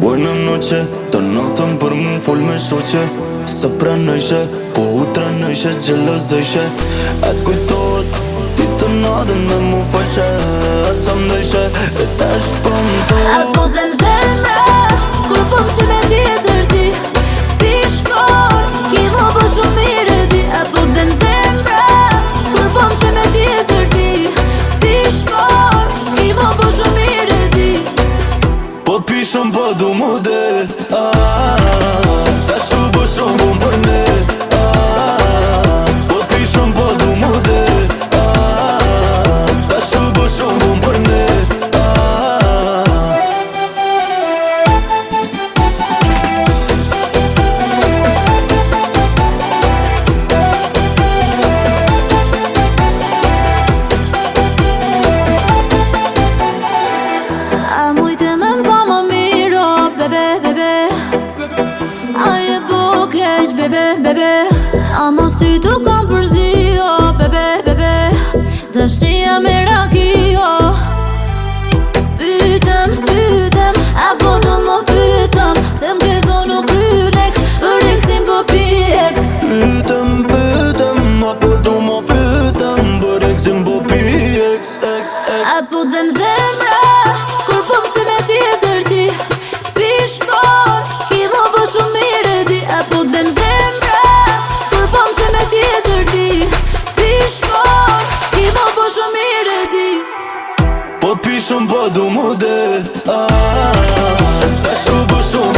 Buenas noches, të natën për mu full me shoqe Së pranëshe, po u tranëshe, gjelëzëshe E t'kujtojt, ti të natën dhe mu faqe Asë më dëshe, e tash për më thua shumë po du mu dhe ah, ah, ah. Ta shumë po shumë po në Aje bo keq, bebe, bebe A mos ty të kam përzio, bebe, bebe shmok Ti më po shumë i redi Po pishëm po du mu A ah, ah, ah. Ta po shumë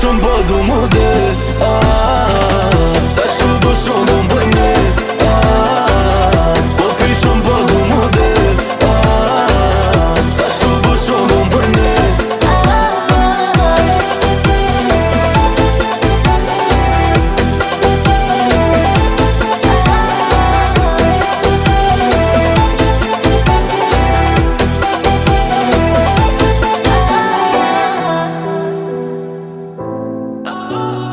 Shumë podëm u dërë Ta shumë dërë Oh.